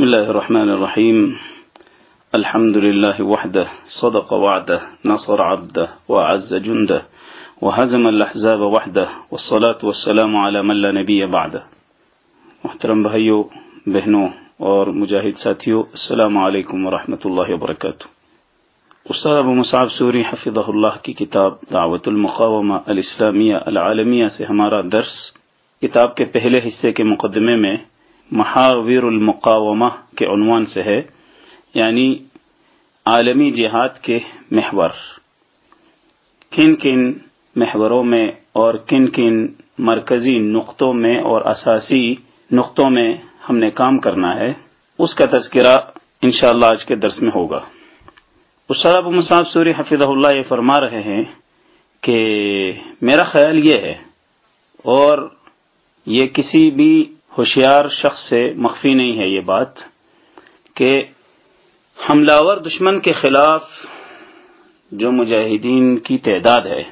بسم الله الرحمن الرحيم. الحمد لله وحده، صدق وعده، نصر عبده، وعز جنده، وهزم الأحزاب وحده، والصلاة والسلام على من لا نبي بعده. محترم بھائیو، بہنوں اور مجاہد ساتھیو، السلام علیکم ورحمۃ اللہ وبرکاتہ. استاد ابو مصعب سوری حفظہ اللہ کی کتاب دعوت المقامہ الاسلامیہ العالمیہ سے ہمارا درس کتاب کے پہلے حصے کے مقدمے میں محاور المقامہ کے عنوان سے ہے یعنی عالمی جہاد کے محور۔ کن کن محوروں میں اور کن کن مرکزی نقطوں میں اور اساسی نقطوں میں ہم نے کام کرنا ہے، اس کا تذکرہ انشاءاللہ آج کے درس میں ہوگا۔ استاد ابو مصعب سوری حفظہ اللہ یہ فرما رہے ہیں کہ میرا خیال یہ ہے اور یہ کسی بھی ہوشیار شخص سے مخفی نہیں ہے یہ بات کہ حملہ دشمن کے خلاف جو مجاہدین کی تعداد ہے،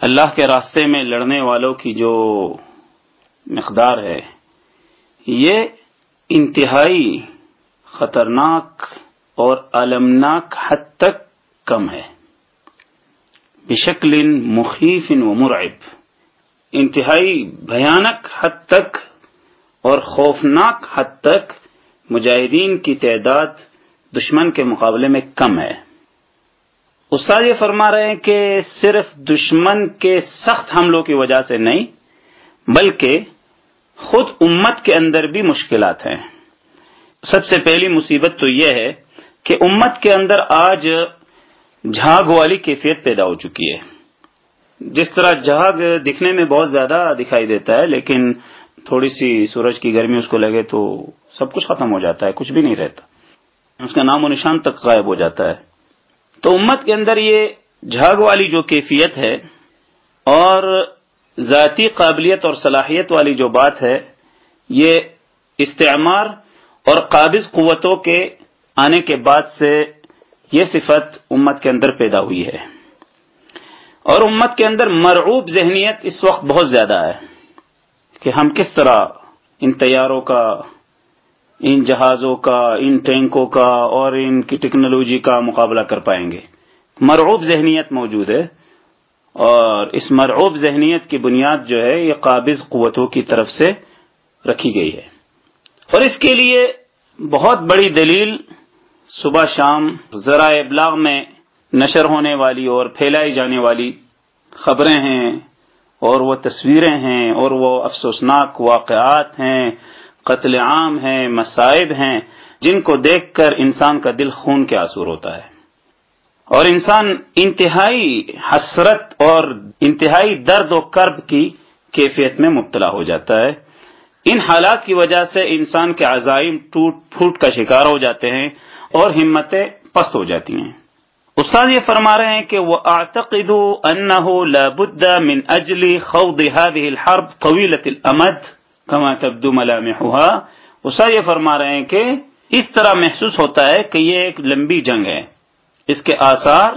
اللہ کے راستے میں لڑنے والوں کی جو مقدار ہے، یہ انتہائی خطرناک اور المناک حد تک کم ہے۔ بشکل مخیف و مرعب۔ انتہائی بھیانک حد تک اور خوفناک حد تک مجاہدین کی تعداد دشمن کے مقابلے میں کم ہے۔ استاد یہ فرما رہے ہیں کہ صرف دشمن کے سخت حملوں کی وجہ سے نہیں، بلکہ خود امت کے اندر بھی مشکلات ہیں۔ سب سے پہلی مصیبت تو یہ ہے کہ امت کے اندر آج جھاگ والی کیفیت پیدا ہو چکی ہے۔ جس طرح جھاگ دکھنے میں بہت زیادہ دکھائی دیتا ہے، لیکن تھوڑی سی سورج کی گرمی اس کو لگے تو سب کچھ ختم ہو جاتا ہے، کچھ بھی نہیں رہتا۔ اس کا نام و نشان تک غائب ہو جاتا ہے۔ تو امت کے اندر یہ جھاگ والی جو کیفیت ہے اور ذاتی قابلیت اور صلاحیت والی جو بات ہے، یہ استعمار اور قابض قوتوں کے آنے کے بعد سے یہ صفت امت کے اندر پیدا ہوئی ہے۔ اور امت کے اندر مرعوب ذہنیت اس وقت بہت زیادہ ہے کہ ہم کس طرح ان تیاروں کا، ان جہازوں کا، ان ٹینکوں کا اور ان کی ٹیکنالوجی کا مقابلہ کر پائیں گے۔ مرعوب ذہنیت موجود ہے اور اس مرعوب ذہنیت کی بنیاد جو ہے یہ قابض قوتوں کی طرف سے رکھی گئی ہے۔ اور اس کے لیے بہت بڑی دلیل صبح شام ذرائع ابلاغ میں نشر ہونے والی اور پھیلائی جانے والی خبریں ہیں اور وہ تصویریں ہیں اور وہ افسوسناک واقعات ہیں، قتل عام ہیں، مصائب ہیں، جن کو دیکھ کر انسان کا دل خون کے آسور ہوتا ہے۔ اور انسان انتہائی حسرت اور انتہائی درد و کرب کی کیفیت میں مبتلا ہو جاتا ہے۔ ان حالات کی وجہ سے انسان کے عزائم ٹوٹ پھوٹ کا شکار ہو جاتے ہیں اور ہمتیں پست ہو جاتی ہیں۔ استاد یہ فرما رہے ہیں کہ وہ اعتقد انه لابد من اجل خوض هذه الحرب طويله الامد كما تبدو ملامحها۔ استاد یہ فرما رہے ہیں کہ اس طرح محسوس ہوتا ہے کہ یہ ایک لمبی جنگ ہے۔ اس کے آثار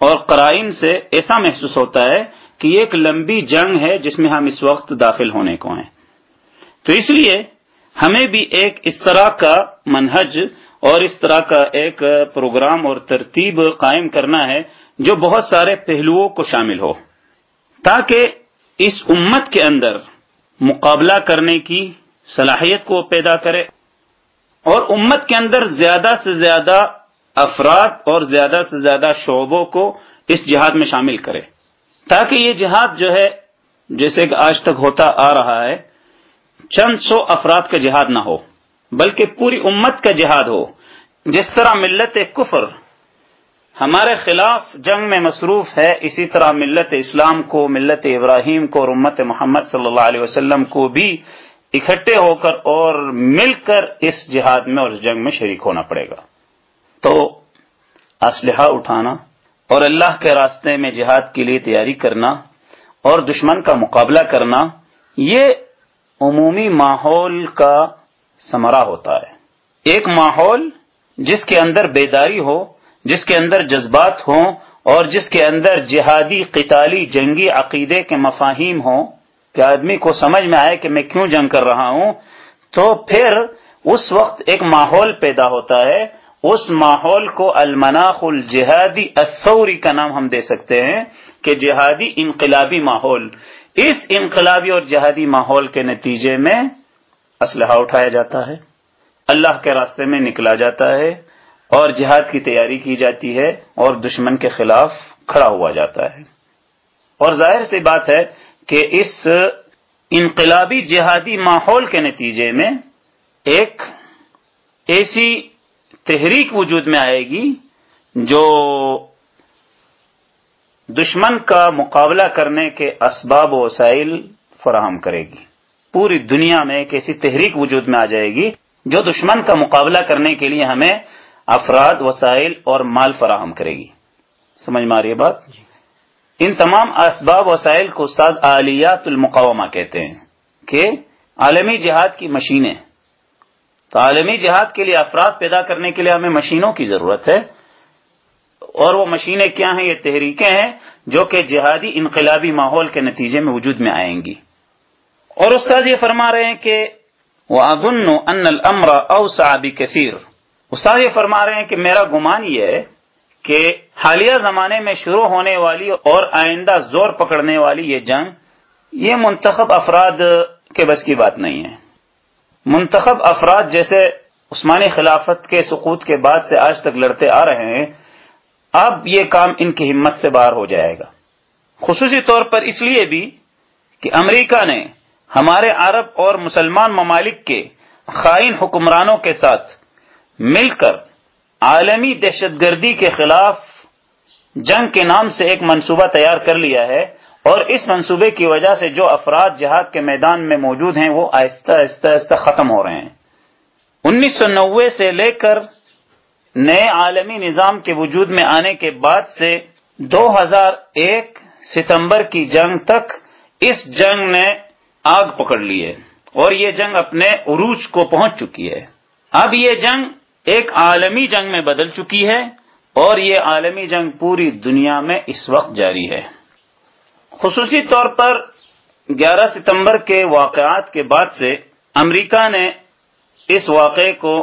اور قرائن سے ایسا محسوس ہوتا ہے کہ یہ ایک لمبی جنگ ہے جس میں ہم اس وقت داخل ہونے کو ہیں۔ تو اس لیے ہمیں بھی ایک اس طرح کا منہج اور اس طرح کا ایک پروگرام اور ترتیب قائم کرنا ہے جو بہت سارے پہلوؤں کو شامل ہو۔ تاکہ اس امت کے اندر مقابلہ کرنے کی صلاحیت کو پیدا کرے اور امت کے اندر زیادہ سے زیادہ افراد اور زیادہ سے زیادہ شعبوں کو اس جہاد میں شامل کرے۔ تاکہ یہ جہاد جو ہے، جیسے کہ آج تک ہوتا آ رہا ہے، چند سو افراد کا جہاد نہ ہو۔ بلکہ پوری امت کا جہاد ہو۔ جس طرح ملت کفر ہمارے خلاف جنگ میں مصروف ہے، اسی طرح ملت اسلام کو، ملت ابراہیم کو اور امت محمد صلی اللہ علیہ وسلم کو بھی اکٹھے ہو کر اور مل کر اس جہاد میں اور اس جنگ میں شریک ہونا پڑے گا۔ تو اسلحہ اٹھانا اور اللہ کے راستے میں جہاد کے لیے تیاری کرنا اور دشمن کا مقابلہ کرنا، یہ عمومی ماحول کا سمرا ہوتا ہے۔ ایک ماحول جس کے اندر بیداری ہو، جس کے اندر جذبات ہوں، اور جس کے اندر جہادی، قتالی، جنگی عقیدے کے مفاہیم ہوں، کہ آدمی کو سمجھ میں آئے کہ میں کیوں جنگ کر رہا ہوں، تو پھر اس وقت ایک ماحول پیدا ہوتا ہے۔ اس ماحول کو المناخ الجہادی الثوری کا نام ہم دے سکتے ہیں، کہ جہادی انقلابی ماحول۔ اس انقلابی اور جہادی ماحول کے نتیجے میں اسلحہ اٹھایا جاتا ہے۔ اللہ کے راستے میں نکلا جاتا ہے اور جہاد کی تیاری کی جاتی ہے اور دشمن کے خلاف کھڑا ہوا جاتا ہے۔ اور ظاہر سی بات ہے کہ اس انقلابی جہادی ماحول کے نتیجے میں ایک ایسی تحریک وجود میں آئے گی جو دشمن کا مقابلہ کرنے کے اسباب و وسائل فراہم کرے گی۔ پوری دنیا میں ایک ایسی تحریک وجود میں آ جائے گی جو دشمن کا مقابلہ کرنے کے لیے ہمیں افراد وسائل اور مال فراہم کرے گی۔ سمجھ میں آ رہی ہے بات؟ جی۔ ان تمام اسباب وسائل کو استاد عالیات المقامہ کہتے ہیں کہ عالمی جہاد کی مشینیں۔ تو عالمی جہاد کے لیے افراد پیدا کرنے کے لیے ہمیں مشینوں کی ضرورت ہے۔ اور وہ مشینیں کیا ہیں؟ یہ تحریکیں ہیں جو کہ جہادی انقلابی ماحول کے نتیجے میں وجود میں آئیں گی۔ اور استاد یہ فرما رہے ہیں کہ وہ ان المر اوسابی کثیر استاد یہ فرما رہے ہیں کہ میرا گمان یہ ہے کہ حالیہ زمانے میں شروع ہونے والی اور آئندہ زور پکڑنے والی یہ جنگ، یہ منتخب افراد کے بس کی بات نہیں ہے۔ منتخب افراد جیسے عثمانی خلافت کے سقوط کے بعد سے آج تک لڑتے آ رہے ہیں، اب یہ کام ان کی ہمت سے باہر ہو جائے گا۔ خصوصی طور پر اس لیے بھی کہ امریکہ نے ہمارے عرب اور مسلمان ممالک کے خائن حکمرانوں کے ساتھ مل کر عالمی دہشت گردی کے خلاف جنگ کے نام سے ایک منصوبہ تیار کر لیا ہے اور اس منصوبے کی وجہ سے جو افراد جہاد کے میدان میں موجود ہیں وہ آہستہ آہستہ آہستہ ختم ہو رہے ہیں۔ انیس سو نوے سے لے کر نئے عالمی نظام کے وجود میں آنے کے بعد سے دو ہزار ایک ستمبر کی جنگ تک اس جنگ نے آگ پکڑ لی ہے اور یہ جنگ اپنے عروج کو پہنچ چکی ہے۔ اب یہ جنگ ایک عالمی جنگ میں بدل چکی ہے اور یہ عالمی جنگ پوری دنیا میں اس وقت جاری ہے۔ خصوصی طور پر گیارہ ستمبر کے واقعات کے بعد سے امریکہ نے اس واقعے کو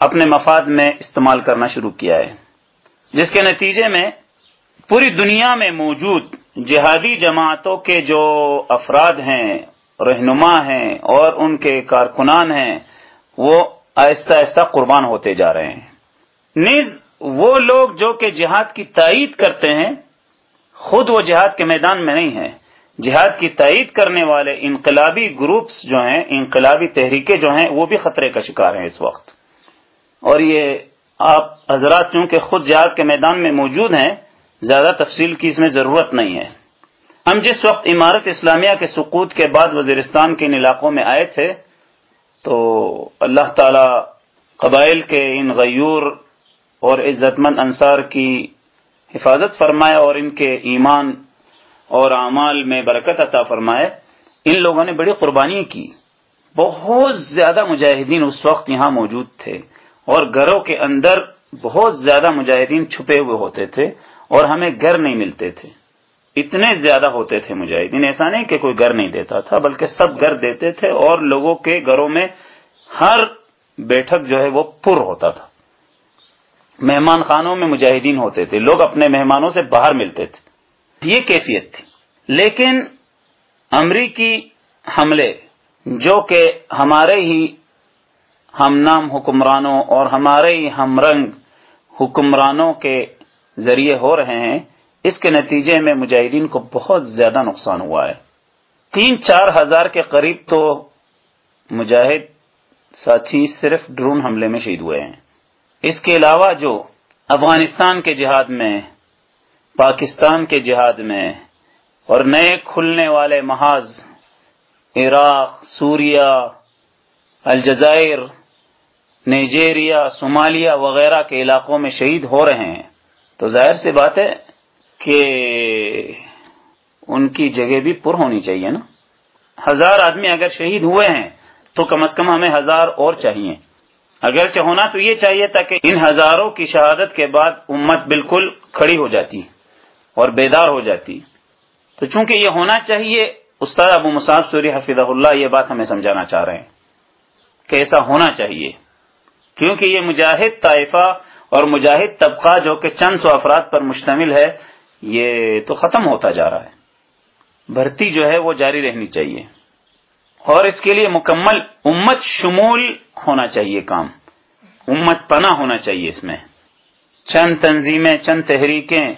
اپنے مفاد میں استعمال کرنا شروع کیا ہے، جس کے نتیجے میں پوری دنیا میں موجود جہادی جماعتوں کے جو افراد ہیں رہنما ہیں اور ان کے کارکنان ہیں، وہ آہستہ آہستہ قربان ہوتے جا رہے ہیں۔ نیز وہ لوگ جو کہ جہاد کی تائید کرتے ہیں، خود وہ جہاد کے میدان میں نہیں ہیں۔ جہاد کی تائید کرنے والے انقلابی گروپس جو ہیں، انقلابی تحریکیں جو ہیں، وہ بھی خطرے کا شکار ہیں اس وقت۔ اور یہ آپ حضرات چونکہ خود جہاد کے میدان میں موجود ہیں، زیادہ تفصیل کی اس میں ضرورت نہیں ہے۔ ہم جس وقت عمارت اسلامیہ کے سقوط کے بعد وزیرستان کے ان علاقوں میں آئے تھے، تو اللہ تعالی قبائل کے ان غیور اور عزت مند انصار کی حفاظت فرمائے اور ان کے ایمان اور اعمال میں برکت عطا فرمائے۔ ان لوگوں نے بڑی قربانی کی۔ بہت زیادہ مجاہدین اس وقت یہاں موجود تھے اور گھروں کے اندر بہت زیادہ مجاہدین چھپے ہوئے ہوتے تھے اور ہمیں گھر نہیں ملتے تھے۔ اتنے زیادہ ہوتے تھے مجاہدین۔ یعنی ایسا نہیں کہ کوئی گھر نہیں دیتا تھا، بلکہ سب گھر دیتے تھے اور لوگوں کے گھروں میں ہر بیٹھک جو ہے وہ پر ہوتا تھا۔ مہمان خانوں میں مجاہدین ہوتے تھے، لوگ اپنے مہمانوں سے باہر ملتے تھے۔ یہ کیفیت تھی۔ لیکن امریکی حملے، جو کہ ہمارے ہی ہم نام حکمرانوں اور ہمارے ہی ہم رنگ حکمرانوں کے ذریعے ہو رہے ہیں اس کے نتیجے میں مجاہدین کو بہت زیادہ نقصان ہوا ہے۔ تین چار ہزار کے قریب تو مجاہد ساتھی صرف ڈرون حملے میں شہید ہوئے ہیں۔ اس کے علاوہ جو افغانستان کے جہاد میں، پاکستان کے جہاد میں اور نئے کھلنے والے محاذ، عراق سوریا الجزائر، نائجیریا، صومالیہ وغیرہ کے علاقوں میں شہید ہو رہے ہیں۔ تو ظاہر سی بات ہے کہ ان کی جگہ بھی پر ہونی چاہیے نا۔ ہزار آدمی اگر شہید ہوئے ہیں تو کم از کم ہمیں ہزار اور چاہیے۔ اگرچہ ہونا تو یہ چاہیے تھا کہ ان ہزاروں کی شہادت کے بعد امت بالکل کھڑی ہو جاتی اور بیدار ہو جاتی۔ تو چونکہ یہ ہونا چاہیے، استاد ابو مصعب سوری حفیظ اللہ یہ بات ہمیں سمجھانا چاہ رہے ہیں کہ ایسا ہونا چاہیے۔ کیونکہ یہ مجاہد طائفہ اور مجاہد طبقہ جو کہ چند سو افراد پر مشتمل ہے یہ تو ختم ہوتا جا رہا ہے۔ بھرتی جو ہے وہ جاری رہنی چاہیے۔ اور اس کے لیے مکمل امت شمول ہونا چاہیے کام۔ امت پناہ ہونا چاہیے اس میں۔ چند تنظیمیں، چند تحریکیں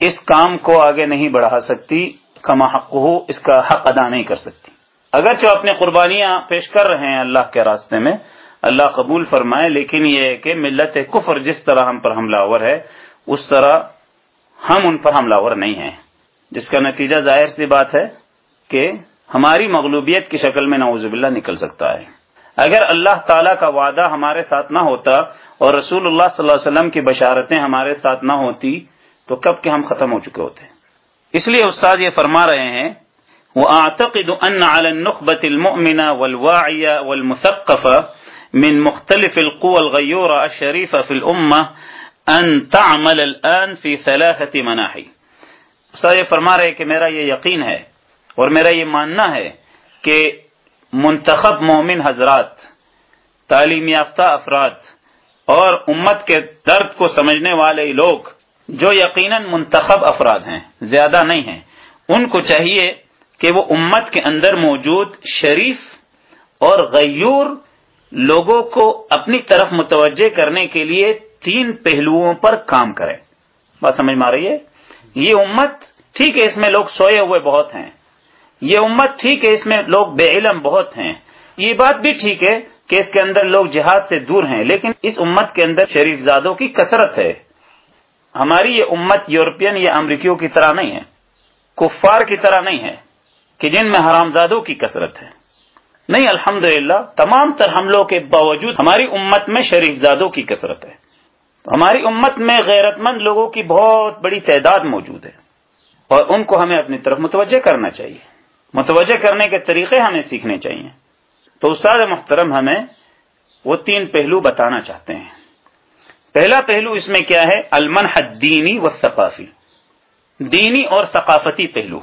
اس کام کو آگے نہیں بڑھا سکتی، کما حق ہو اس کا حق ادا نہیں کر سکتی۔ اگرچہ اپنے قربانیاں پیش کر رہے ہیں اللہ کے راستے میں، اللہ قبول فرمائے، لیکن یہ ہے کہ ملت کفر جس طرح ہم پر حملہ ور ہے، اس طرح ہم ان پر حملہ ور نہیں ہیں۔ جس کا نتیجہ ظاہر سی بات ہے کہ ہماری مغلوبیت کی شکل میں نعوذ باللہ نکل سکتا ہے۔ اگر اللہ تعالیٰ کا وعدہ ہمارے ساتھ نہ ہوتا اور رسول اللہ صلی اللہ علیہ وسلم کی بشارتیں ہمارے ساتھ نہ ہوتی، تو کب کے ہم ختم ہو چکے ہوتے؟ اس لیے استاد یہ فرما رہے ہیں وہ آتقد ان على النخبة المؤمنة والواعية والمثقفة من مختلف القوى الغيورة الشريفة في الأمة أن تعمل الآن في ثلاثة مناحي. استاد یہ فرما رہے کہ میرا یہ یقین ہے اور میرا یہ ماننا ہے کہ منتخب مومن حضرات، تعلیم یافتہ افراد اور امت کے درد کو سمجھنے والے لوگ جو یقیناً منتخب افراد ہیں، زیادہ نہیں ہیں، ان کو چاہیے کہ وہ امت کے اندر موجود شریف اور غیور لوگوں کو اپنی طرف متوجہ کرنے کے لیے تین پہلوؤں پر کام کریں۔ بات سمجھ میں آ رہی ہے؟ یہ امت، ٹھیک ہے، اس میں لوگ سوئے ہوئے بہت ہیں۔ یہ امت، ٹھیک ہے، اس میں لوگ بے علم بہت ہیں۔ یہ بات بھی ٹھیک ہے کہ اس کے اندر لوگ جہاد سے دور ہیں، لیکن اس امت کے اندر شریف زادوں کی کثرت ہے۔ ہماری یہ امت یورپین یا امریکیوں کی طرح نہیں ہے، کفار کی طرح نہیں ہے کہ جن میں حرام زادوں کی کثرت ہے۔ نہیں الحمد تمام تر حملوں کے باوجود ہماری امت میں شریف زادوں کی کثرت ہے۔ ہماری امت میں غیرت مند لوگوں کی بہت بڑی تعداد موجود ہے اور ان کو ہمیں اپنی طرف متوجہ کرنا چاہیے۔ متوجہ کرنے کے طریقے ہمیں سیکھنے چاہیے۔ تو استاد محترم، ہمیں وہ تین پہلو بتانا چاہتے ہیں۔ پہلا پہلو اس میں کیا ہے؟ المن دینی و ثقافی دینی اور ثقافتی پہلو۔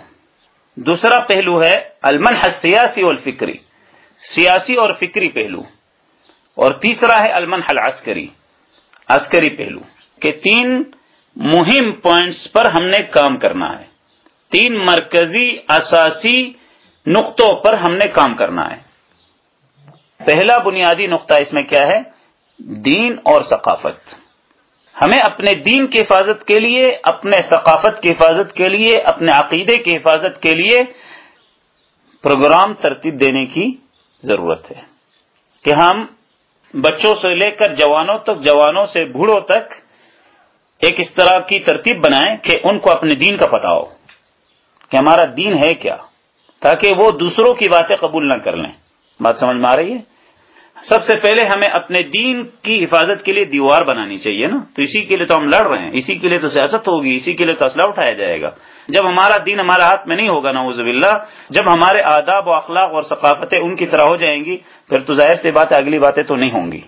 دوسرا پہلو ہے المن سیاسی اور فکری سیاسی اور فکری پہلو۔ اور تیسرا ہے المن عسکری عسکری پہلو کہ تین مہم پوائنٹس پر ہم نے کام کرنا ہے۔ تین مرکزی اساسی نقطوں پر ہم نے کام کرنا ہے۔ پہلا بنیادی نقطہ اس میں کیا ہے؟ دین اور ثقافت۔ ہمیں اپنے دین کی حفاظت کے لیے، اپنے ثقافت کی حفاظت کے لیے، اپنے عقیدے کی حفاظت کے لیے پروگرام ترتیب دینے کی ضرورت ہے۔ کہ ہم بچوں سے لے کر جوانوں تک، جوانوں سے بوڑھوں تک ایک اس طرح کی ترتیب بنائیں کہ ان کو اپنے دین کا پتا ہو کہ ہمارا دین ہے کیا، تاکہ وہ دوسروں کی باتیں قبول نہ کر لیں۔ بات سمجھ میں آ رہی ہے؟ سب سے پہلے ہمیں اپنے دین کی حفاظت کے لیے دیوار بنانی چاہیے نا۔ تو اسی کے لیے تو ہم لڑ رہے ہیں، اسی کے لیے تو سیاست ہوگی، اسی کے لیے تو اسلحہ اٹھایا جائے گا۔ جب ہمارا دین ہمارے ہاتھ میں نہیں ہوگا نا اللہ جب ہمارے آداب و اخلاق اور ثقافتیں ان کی طرح ہو جائیں گی، پھر تو ظاہر سے بات اگلی باتیں تو نہیں ہوں گی۔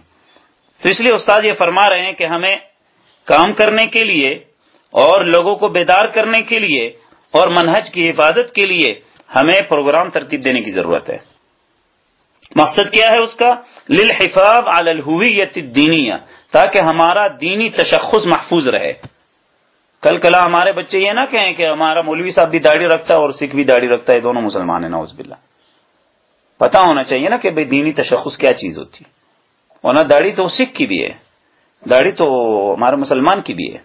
تو اس لیے استاد یہ فرما رہے ہیں کہ ہمیں کام کرنے کے لیے اور لوگوں کو بیدار کرنے کے لیے اور منہج کی حفاظت کے لیے ہمیں پروگرام ترتیب دینے کی ضرورت ہے۔ مقصد کیا ہے اس کا؟ للحفاظ علی الہویت الدینیہ، تاکہ ہمارا دینی تشخص محفوظ رہے۔ کل کلا ہمارے بچے یہ نہ کہیں کہ ہمارا مولوی صاحب بھی داڑھی رکھتا ہے اور سکھ بھی داڑھی رکھتا ہے دونوں مسلمان ہیں نوز باللہ۔ پتا ہونا چاہیے نا کہ بھائی دینی تشخص کیا چیز ہوتی۔ اور نہ داڑھی تو سکھ کی بھی ہے، داڑھی تو ہمارے مسلمان کی بھی ہے۔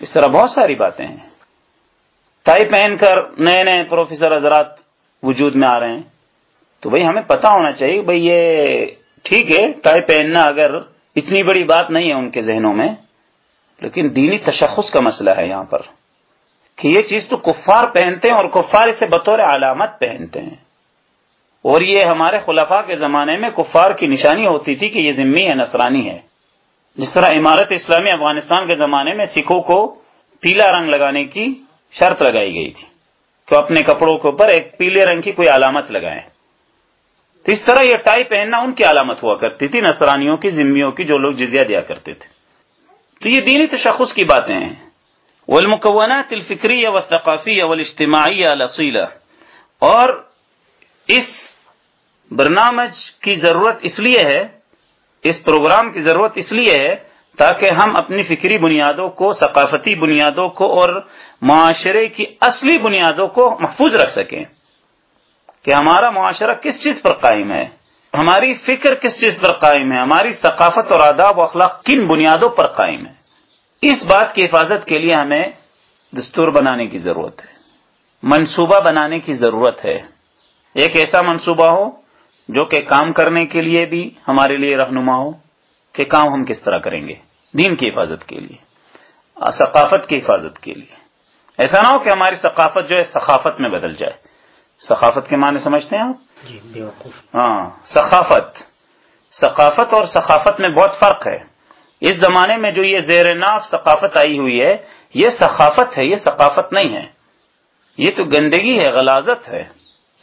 اس طرح بہت ساری باتیں ہیں۔ ٹائی پہن کر نئے نئے پروفیسر حضرات وجود میں آ رہے ہیں۔ تو بھائی ہمیں پتا ہونا چاہیے بھائی یہ ٹھیک ہے، ٹائی پہننا اگر اتنی بڑی بات نہیں ہے ان کے ذہنوں میں لیکن دینی تشخص کا مسئلہ ہے یہاں پر کہ یہ چیز تو کفار پہنتے ہیں اور کفار اسے بطور علامت پہنتے ہیں۔ اور یہ ہمارے خلفاء کے زمانے میں کفار کی نشانی ہوتی تھی کہ یہ ذمہ ہے، نصرانی ہے۔ جس طرح عمارت اسلامی افغانستان کے زمانے میں سکھوں کو پیلا رنگ لگانے کی شرط لگائی گئی تھی کہ اپنے کپڑوں کے اوپر ایک پیلے رنگ کی کوئی علامت لگائیں۔ تو اس طرح یہ ٹائی پہننا ان کی علامت ہوا کرتی تھی، نصرانیوں کی، ذمیوں کی جو لوگ جزیہ دیا کرتے تھے۔ تو یہ دینی تشخص کی باتیں ہیں۔ والمکونات الفکری و ثقافی و اجتماعی اور اس برنامج کی ضرورت اس لیے ہے، اس پروگرام کی ضرورت اس لیے ہے تاکہ ہم اپنی فکری بنیادوں کو، ثقافتی بنیادوں کو اور معاشرے کی اصلی بنیادوں کو محفوظ رکھ سکیں۔ کہ ہمارا معاشرہ کس چیز پر قائم ہے؟ ہماری فکر کس چیز پر قائم ہے؟ ہماری ثقافت اور آداب و اخلاق کن بنیادوں پر قائم ہے؟ اس بات کی حفاظت کے لیے ہمیں دستور بنانے کی ضرورت ہے، منصوبہ بنانے کی ضرورت ہے۔ ایک ایسا منصوبہ ہو جو کہ کام کرنے کے لیے بھی ہمارے لیے رہنما ہو کہ کام ہم کس طرح کریں گے؟ دین کی حفاظت کے لیے، ثقافت کی حفاظت کے لیے۔ ایسا نہ ہو کہ ہماری ثقافت جو ہے ثقافت میں بدل جائے۔ ثقافت کے معنی سمجھتے ہیں آپ؟ جی، ہاں ثقافت ثقافت اور ثقافت میں بہت فرق ہے۔ اس زمانے میں جو یہ زیر ناف ثقافت آئی ہوئی ہے، یہ ثقافت ہے، یہ ثقافت نہیں ہے۔ یہ تو گندگی ہے، غلازت ہے۔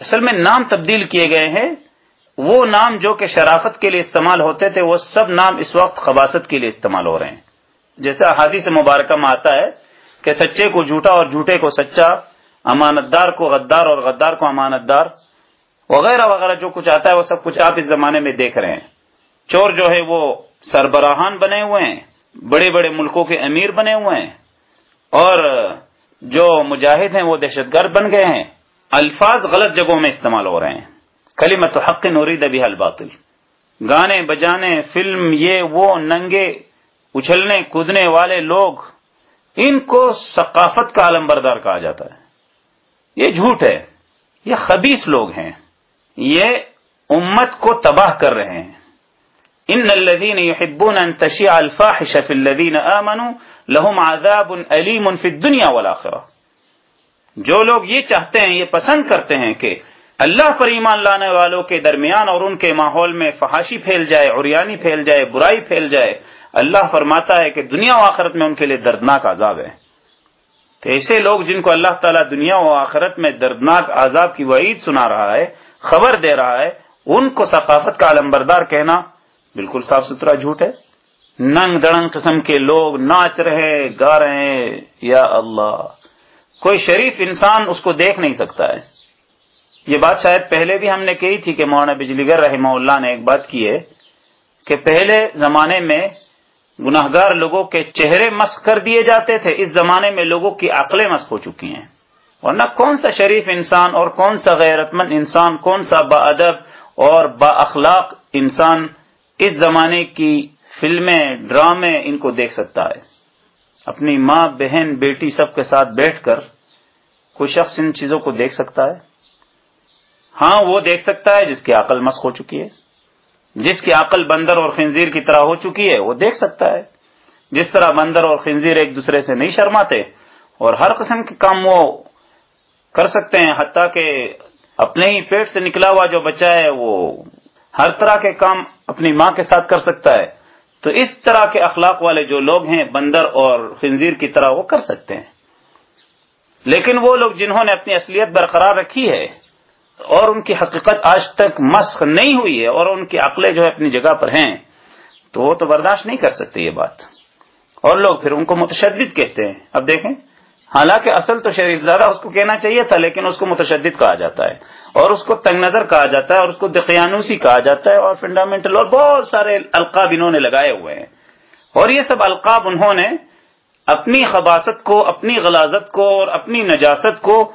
اصل میں نام تبدیل کیے گئے ہیں۔ وہ نام جو کہ شرافت کے لیے استعمال ہوتے تھے، وہ سب نام اس وقت خباست کے لیے استعمال ہو رہے ہیں۔ جیسا حادی سے مبارکہ میں آتا ہے کہ سچے کو جھوٹا اور جھوٹے کو سچا امانت دار کو غدار اور غدار کو امانت دار وغیرہ وغیرہ جو کچھ آتا ہے وہ سب کچھ آپ اس زمانے میں دیکھ رہے ہیں۔ چور جو ہے وہ سربراہان بنے ہوئے ہیں، بڑے بڑے ملکوں کے امیر بنے ہوئے ہیں۔ اور جو مجاہد ہیں وہ دہشت گرد بن گئے ہیں۔ الفاظ غلط جگہوں میں استعمال ہو رہے ہیں۔ کلیمت حق نوری دبی الباطل۔ گانے بجانے، فلم، یہ، وہ، ننگے، اچھلنے، کودنے والے لوگ، ان کو ثقافت کا عالم بردار کہا جاتا ہے۔ یہ جھوٹ ہے۔ یہ خبیص لوگ ہیں۔ یہ امت کو تباہ کر رہے ہیں۔ ان الذين يحبون ان تشيع الفاحشه في الذين امنوا لهم عذاب اليم في الدنيا والاخره جو لوگ یہ چاہتے ہیں، یہ پسند کرتے ہیں کہ اللہ پر ایمان لانے والوں کے درمیان اور ان کے ماحول میں فحاشی پھیل جائے اوریانی پھیل جائے، برائی پھیل جائے، اللہ فرماتا ہے کہ دنیا و آخرت میں ان کے لیے دردناک عذاب ہے۔ تو ایسے لوگ جن کو اللہ تعالیٰ دنیا و آخرت میں دردناک عذاب کی وعید سنا رہا ہے خبر دے رہا ہے، ان کو ثقافت کا علمبردار کہنا بالکل صاف ستھرا جھوٹ ہے۔ ننگ دڑنگ قسم کے لوگ ناچ رہے، گا رہے یا اللہ، کوئی شریف انسان اس کو دیکھ نہیں سکتا ہے۔ یہ بات شاید پہلے بھی ہم نے کہی تھی کہ مولانا بجلی گر رحمہ اللہ نے ایک بات کی ہے کہ پہلے زمانے میں گناہ گار لوگوں کے چہرے مسق کر دیے جاتے تھے، اس زمانے میں لوگوں کی عقلیں مسق ہو چکی ہیں۔ ورنہ کون سا شریف انسان اور کون سا غیرت مند انسان، کون سا با ادب اور با اخلاق انسان اس زمانے کی فلمیں، ڈرامے ان کو دیکھ سکتا ہے۔ اپنی ماں، بہن، بیٹی سب کے ساتھ بیٹھ کر کوئی شخص ان چیزوں کو دیکھ سکتا ہے؟ ہاں وہ دیکھ سکتا ہے جس کی عقل مسق ہو چکی ہے۔ جس کی عقل بندر اور خنزیر کی طرح ہو چکی ہے، وہ دیکھ سکتا ہے۔ جس طرح بندر اور خنزیر ایک دوسرے سے نہیں شرماتے، اور ہر قسم کے کام وہ کر سکتے ہیں، حتیٰ کہ اپنے ہی پیٹ سے نکلا ہوا جو بچہ ہے، وہ ہر طرح کے کام اپنی ماں کے ساتھ کر سکتا ہے۔ تو اس طرح کے اخلاق والے جو لوگ ہیں، بندر اور خنزیر کی طرح وہ کر سکتے ہیں۔ لیکن وہ لوگ جنہوں نے اپنی اصلیت برقرار رکھی ہے، اور ان کی حقیقت آج تک مسخ نہیں ہوئی ہے، اور ان کی عقلیں جو ہے اپنی جگہ پر ہیں، تو وہ تو برداشت نہیں کر سکتے یہ بات۔ اور لوگ پھر ان کو متشدد کہتے ہیں۔ اب دیکھیں۔ حالانکہ اصل تو شریف زیادہ اس کو کہنا چاہیے تھا، لیکن اس کو متشدد کہا جاتا ہے۔ اور اس کو تنگ نظر کہا جاتا ہے، اور اس کو دقیانوسی کہا جاتا ہے، اور فنڈامنٹل اور بہت سارے القاب انہوں نے لگائے ہوئے ہیں۔ اور یہ سب القاب انہوں نے اپنی خباست کو، اپنی غلازت کو اور اپنی نجاست کو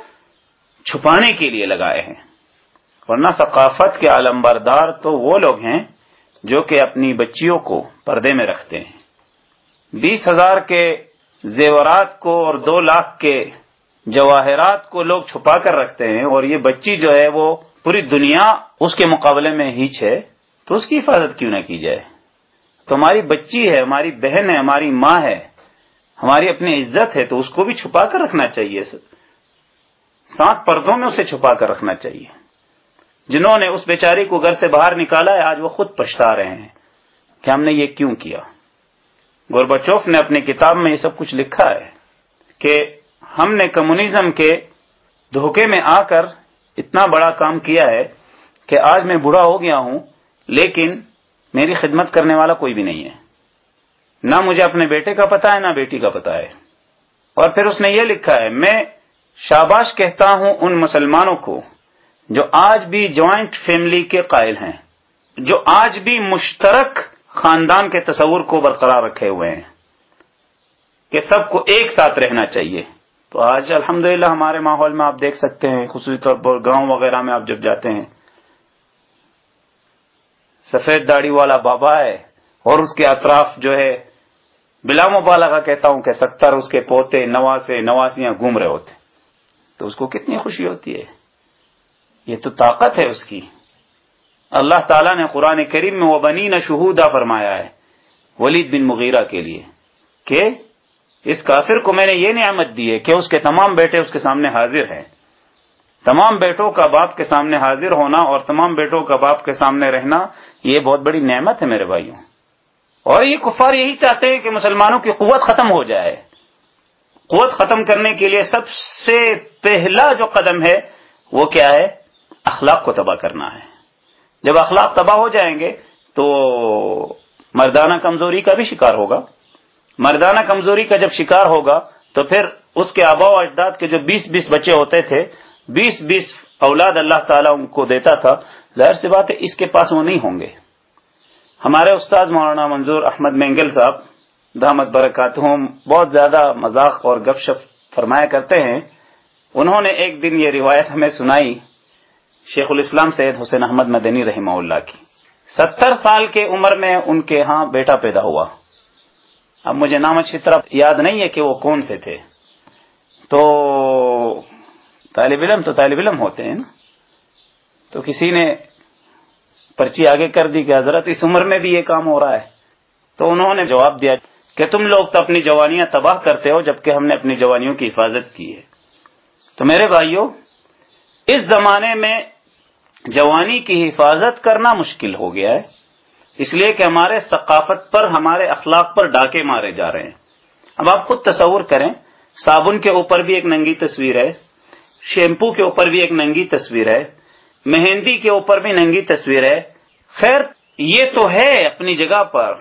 چھپانے کے لیے لگائے ہیں۔ ورنہ ثقافت کے عالم بردار تو وہ لوگ ہیں جو کہ اپنی بچیوں کو پردے میں رکھتے ہیں۔ بیس ہزار کے زیورات کو اور دو لاکھ کے جواہرات کو لوگ چھپا کر رکھتے ہیں اور یہ بچی جو ہے وہ پوری دنیا اس کے مقابلے میں ہیچ ہے، تو اس کی حفاظت کیوں نہ کی جائے؟ تو ہماری بچی ہے، ہماری بہن ہے، ہماری ماں ہے، ہماری اپنی عزت ہے، تو اس کو بھی چھپا کر رکھنا چاہیے۔ سات پردوں میں اسے چھپا کر رکھنا چاہیے۔ جنہوں نے اس بیچاری کو گھر سے باہر نکالا ہے، آج وہ خود پچھتا رہے ہیں۔ کہ ہم نے یہ کیوں کیا؟ گوربچوف نے اپنی کتاب میں یہ سب کچھ لکھا ہے کہ ہم نے کمیونزم کے دھوکے میں آ کر اتنا بڑا کام کیا ہے کہ آج میں بڑا ہو گیا ہوں، لیکن میری خدمت کرنے والا کوئی بھی نہیں ہے۔ نہ مجھے اپنے بیٹے کا پتا ہے، نہ بیٹی کا پتا ہے۔ اور پھر اس نے یہ لکھا ہے، میں شاباش کہتا ہوں ان مسلمانوں کو جو آج بھی جوائنٹ فیملی کے قائل ہیں، جو آج بھی مشترک خاندان کے تصور کو برقرار رکھے ہوئے ہیں کہ سب کو ایک ساتھ رہنا چاہیے۔ تو آج الحمدللہ ہمارے ماحول میں آپ دیکھ سکتے ہیں، خصوصی طور پر گاؤں وغیرہ میں آپ جب جاتے ہیں۔ سفید داڑھی والا بابا ہے اور اس کے اطراف جو ہے، بلا مبالغہ کہتا ہوں کہ ستر اس کے پوتے نواسے، نواسیاں گھوم رہے ہوتے۔ تو اس کو کتنی خوشی ہوتی ہے۔ یہ تو طاقت ہے اس کی۔ اللہ تعالیٰ نے قرآن کریم میں وہ بنی نہ شہودا فرمایا ہے۔ ولید بن مغیرہ کے لیے کہ اس کافر کو میں نے یہ نعمت دی ہے کہ اس کے تمام بیٹے اس کے سامنے حاضر ہیں۔ تمام بیٹوں کا باپ کے سامنے حاضر ہونا اور تمام بیٹوں کا باپ کے سامنے رہنا یہ بہت بڑی نعمت ہے میرے بھائیوں۔ اور یہ کفار یہی چاہتے ہیں کہ مسلمانوں کی قوت ختم ہو جائے۔ قوت ختم کرنے کے لیے سب سے پہلا جو قدم ہے وہ کیا ہے؟ اخلاق کو تباہ کرنا ہے۔ جب اخلاق تباہ ہو جائیں گے تو مردانہ کمزوری کا بھی شکار ہوگا۔ مردانہ کمزوری کا جب شکار ہوگا تو پھر اس کے آبا و اجداد کے جو بیس بیس بچے ہوتے تھے، بیس بیس اولاد اللہ تعالیٰ ان کو دیتا تھا، ظاہر سی بات ہے اس کے پاس وہ نہیں ہوں گے۔ ہمارے استاد مولانا منظور احمد مینگل صاحب، دامت برکات بہت زیادہ مذاق اور گپ شپ فرمایا کرتے ہیں۔ انہوں نے ایک دن یہ روایت ہمیں سنائی۔ شیخ الاسلام سید حسین احمد مدنی رحمہ اللہ کی۔ ستر سال کے عمر میں ان کے ہاں بیٹا پیدا ہوا۔ اب مجھے نام اچھی طرح یاد نہیں ہے کہ وہ کون سے تھے۔ تو طالب علم تو طالب علم ہوتے ہیں نا۔ تو کسی نے پرچی آگے کر دی کہ حضرت اس عمر میں بھی یہ کام ہو رہا ہے۔ تو انہوں نے جواب دیا کہ تم لوگ تو اپنی جوانیاں تباہ کرتے ہو جبکہ ہم نے اپنی جوانیوں کی حفاظت کی ہے۔ تو میرے بھائیوں اس زمانے میں جوانی کی حفاظت کرنا مشکل ہو گیا ہے۔ اس لیے کہ ہمارے ثقافت پر، ہمارے اخلاق پر ڈاکے مارے جا رہے ہیں۔ اب آپ خود تصور کریں، صابن کے اوپر بھی ایک ننگی تصویر ہے، شیمپو کے اوپر بھی ایک ننگی تصویر ہے، مہندی کے اوپر بھی ننگی تصویر ہے۔ خیر، یہ تو ہے اپنی جگہ پر۔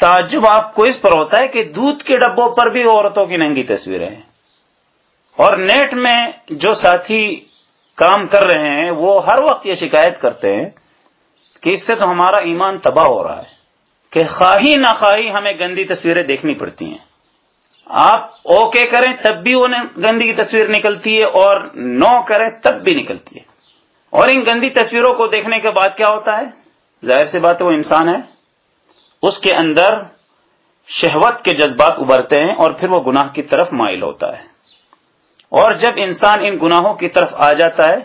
تعجب آپ کو اس پر ہوتا ہے کہ دودھ کے ڈبوں پر بھی عورتوں کی ننگی تصویریں ہیں۔ اور نیٹ میں جو ساتھی کام کر رہے ہیں، وہ ہر وقت یہ شکایت کرتے ہیں کہ اس سے تو ہمارا ایمان تباہ ہو رہا ہے، کہ خواہی نہ خواہی ہمیں گندی تصویریں دیکھنی پڑتی ہیں۔ آپ اوکے کریں تب بھی انہیں گندی کی تصویر نکلتی ہے اور نو کریں تب بھی نکلتی ہے۔ اور ان گندی تصویروں کو دیکھنے کے بعد کیا ہوتا ہے؟ ظاہر سی بات ہے وہ انسان ہے۔ اس کے اندر شہوت کے جذبات ابھرتے ہیں اور پھر وہ گناہ کی طرف مائل ہوتا ہے۔ اور جب انسان ان گناہوں کی طرف آ جاتا ہے،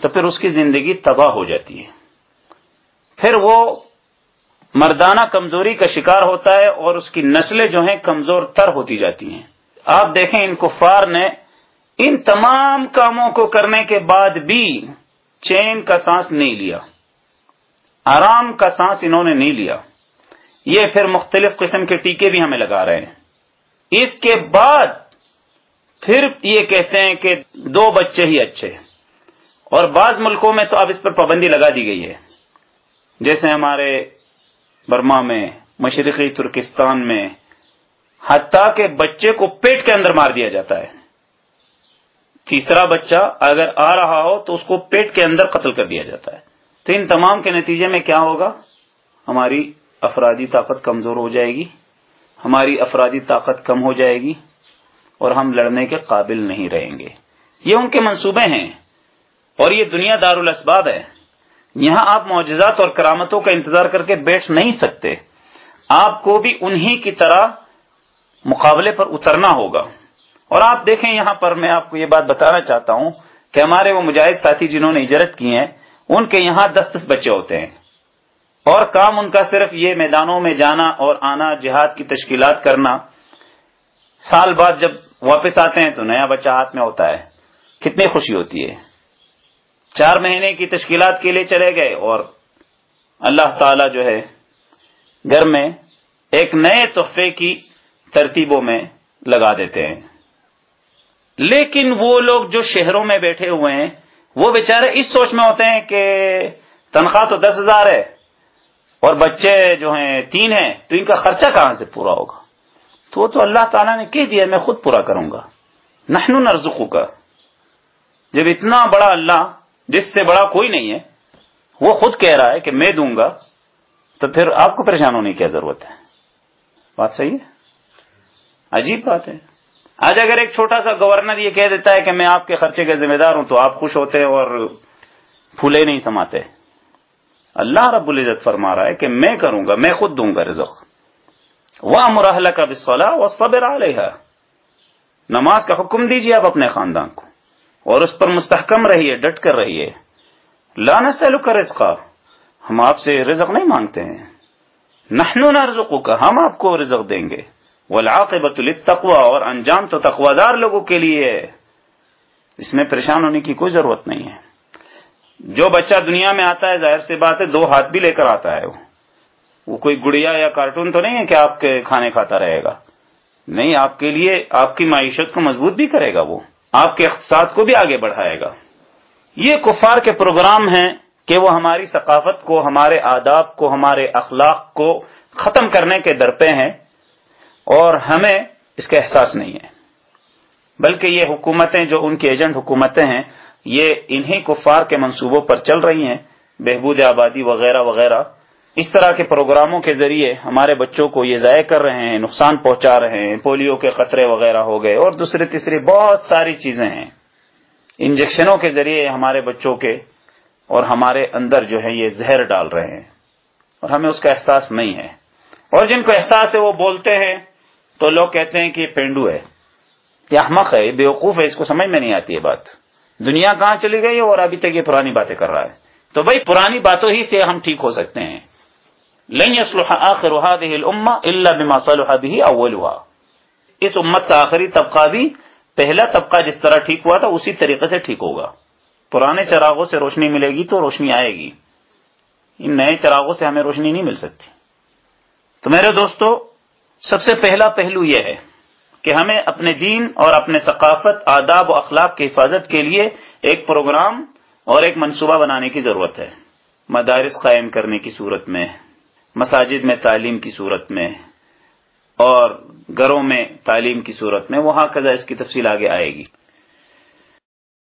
تو پھر اس کی زندگی تباہ ہو جاتی ہے۔ پھر وہ مردانہ کمزوری کا شکار ہوتا ہے اور اس کی نسلیں جو ہیں کمزور تر ہوتی جاتی ہیں۔ آپ دیکھیں ان کفار نے ان تمام کاموں کو کرنے کے بعد بھی چین کا سانس نہیں لیا۔ آرام کا سانس انہوں نے نہیں لیا۔ یہ پھر مختلف قسم کے ٹیکے بھی ہمیں لگا رہے ہیں۔ اس کے بعد پھر یہ کہتے ہیں کہ دو بچے ہی اچھے ہیں۔ اور بعض ملکوں میں تو اب اس پر پابندی لگا دی گئی ہے۔ جیسے ہمارے برما میں، مشرقی ترکستان میں، حتیٰ کہ بچے کو پیٹ کے اندر مار دیا جاتا ہے۔ تیسرا بچہ اگر آ رہا ہو تو اس کو پیٹ کے اندر قتل کر دیا جاتا ہے۔ تو ان تمام کے نتیجے میں کیا ہوگا؟ ہماری افرادی طاقت کمزور ہو جائے گی۔ ہماری افرادی طاقت کم ہو جائے گی۔ اور ہم لڑنے کے قابل نہیں رہیں گے۔ یہ ان کے منصوبے ہیں اور یہ دنیا دار الاسباب ہے۔ یہاں آپ معجزات اور کرامتوں کا انتظار کر کے بیٹھ نہیں سکتے۔ آپ کو بھی انہی کی طرح مقابلے پر اترنا ہوگا۔ اور آپ دیکھیں یہاں پر میں آپ کو یہ بات بتانا چاہتا ہوں کہ ہمارے وہ مجاہد ساتھی جنہوں نے اجرت کی ہیں، ان کے یہاں دس دس بچے ہوتے ہیں۔ اور کام ان کا صرف یہ میدانوں میں جانا اور آنا، جہاد کی تشکیلات کرنا۔ سال بعد جب واپس آتے ہیں تو نیا بچہ ہاتھ میں ہوتا ہے۔ کتنی خوشی ہوتی ہے۔ چار مہینے کی تشکیلات کے لیے چلے گئے اور اللہ تعالی جو ہے گھر میں ایک نئے تحفے کی ترتیبوں میں لگا دیتے ہیں۔ لیکن وہ لوگ جو شہروں میں بیٹھے ہوئے ہیں، وہ بیچارے اس سوچ میں ہوتے ہیں کہ تنخواہ تو دس ہزار ہے اور بچے جو ہیں تین ہیں، تو ان کا خرچہ کہاں سے پورا ہوگا؟ تو وہ تو اللہ تعالیٰ نے کہہ دیا میں خود پورا کروں گا۔ نحن نرزقو کا جب اتنا بڑا اللہ، جس سے بڑا کوئی نہیں ہے، وہ خود کہہ رہا ہے کہ میں دوں گا، تو پھر آپ کو پریشان ہونے کی کیا ضرورت ہے؟ بات صحیح ہے؟ عجیب بات ہے۔ آج اگر ایک چھوٹا سا گورنر یہ کہہ دیتا ہے کہ میں آپ کے خرچے کا ذمہ دار ہوں، تو آپ خوش ہوتے اور پھولے نہیں سماتے۔ اللہ رب العزت فرما رہا ہے کہ میں کروں گا، میں خود دوں گا رزق۔ وہ مرحلہ کا بسلا و علیہ نماز کا حکم دیجیے آپ اپنے خاندان کو۔ اور اس پر مستحکم رہیے، ڈٹ کر رہیے۔ لانا سیلو کا رزقا۔ ہم آپ سے رزق نہیں مانگتے ہیں۔ نحنو نرزقو کا ہم آپ کو رزق دیں گے۔ والعاقبت للتقوى۔ اور انجام تو تقوادار لوگوں کے لیے ہے۔ اس میں پریشان ہونے کی کوئی ضرورت نہیں ہے۔ جو بچہ دنیا میں آتا ہے، ظاہر سی بات ہے، دو ہاتھ بھی لے کر آتا ہے وہ۔ وہ کوئی گڑیا یا کارٹون تو نہیں ہے کہ آپ کے کھانے کھاتا رہے گا؟ نہیں، آپ کے لیے آپ کی معیشت کو مضبوط بھی کرے گا وہ۔ آپ کے اقتصاد کو بھی آگے بڑھائے گا۔ یہ کفار کے پروگرام ہیں کہ وہ ہماری ثقافت کو، ہمارے آداب کو، ہمارے اخلاق کو ختم کرنے کے درپے ہیں اور ہمیں اس کا احساس نہیں ہے۔ بلکہ یہ حکومتیں جو ان کی ایجنٹ حکومتیں ہیں، یہ انہی کفار کے منصوبوں پر چل رہی ہیں، بہبود آبادی وغیرہ وغیرہ۔ اس طرح کے پروگراموں کے ذریعے ہمارے بچوں کو یہ ضائع کر رہے ہیں، نقصان پہنچا رہے ہیں، پولیو کے خطرے وغیرہ ہو گئے اور دوسری تیسری بہت ساری چیزیں ہیں۔ انجیکشنوں کے ذریعے ہمارے بچوں کے اور ہمارے اندر جو ہے یہ زہر ڈال رہے ہیں اور ہمیں اس کا احساس نہیں ہے۔ اور جن کو احساس ہے وہ بولتے ہیں، تو لوگ کہتے ہیں کہ یہ پینڈو ہے، یہ احمق ہے بیوقوف ہے، اس کو سمجھ میں نہیں آتی یہ بات۔ دنیا کہاں چلی گئی اور ابھی تک یہ پرانی باتیں کر رہا ہے۔ تو بھائی پرانی باتوں ہی سے ہم ٹھیک ہو سکتے ہیں۔ آخر الا بما صلح به اولها اس امت کا آخری طبقہ بھی پہلا طبقہ جس طرح ٹھیک ہوا تھا اسی طریقے سے ٹھیک ہوگا۔ پرانے چراغوں سے روشنی ملے گی تو روشنی آئے گی۔ ان نئے چراغوں سے ہمیں روشنی نہیں مل سکتی۔ تو میرے دوستو، سب سے پہلا پہلو یہ ہے کہ ہمیں اپنے دین اور اپنے ثقافت، آداب و اخلاق کی حفاظت کے لیے ایک پروگرام اور ایک منصوبہ بنانے کی ضرورت ہے۔ مدارس قائم کرنے کی صورت میں۔ مساجد میں تعلیم کی صورت میں اور گھروں میں تعلیم کی صورت میں، وہاں قزا اس کی تفصیل آگے آئے گی۔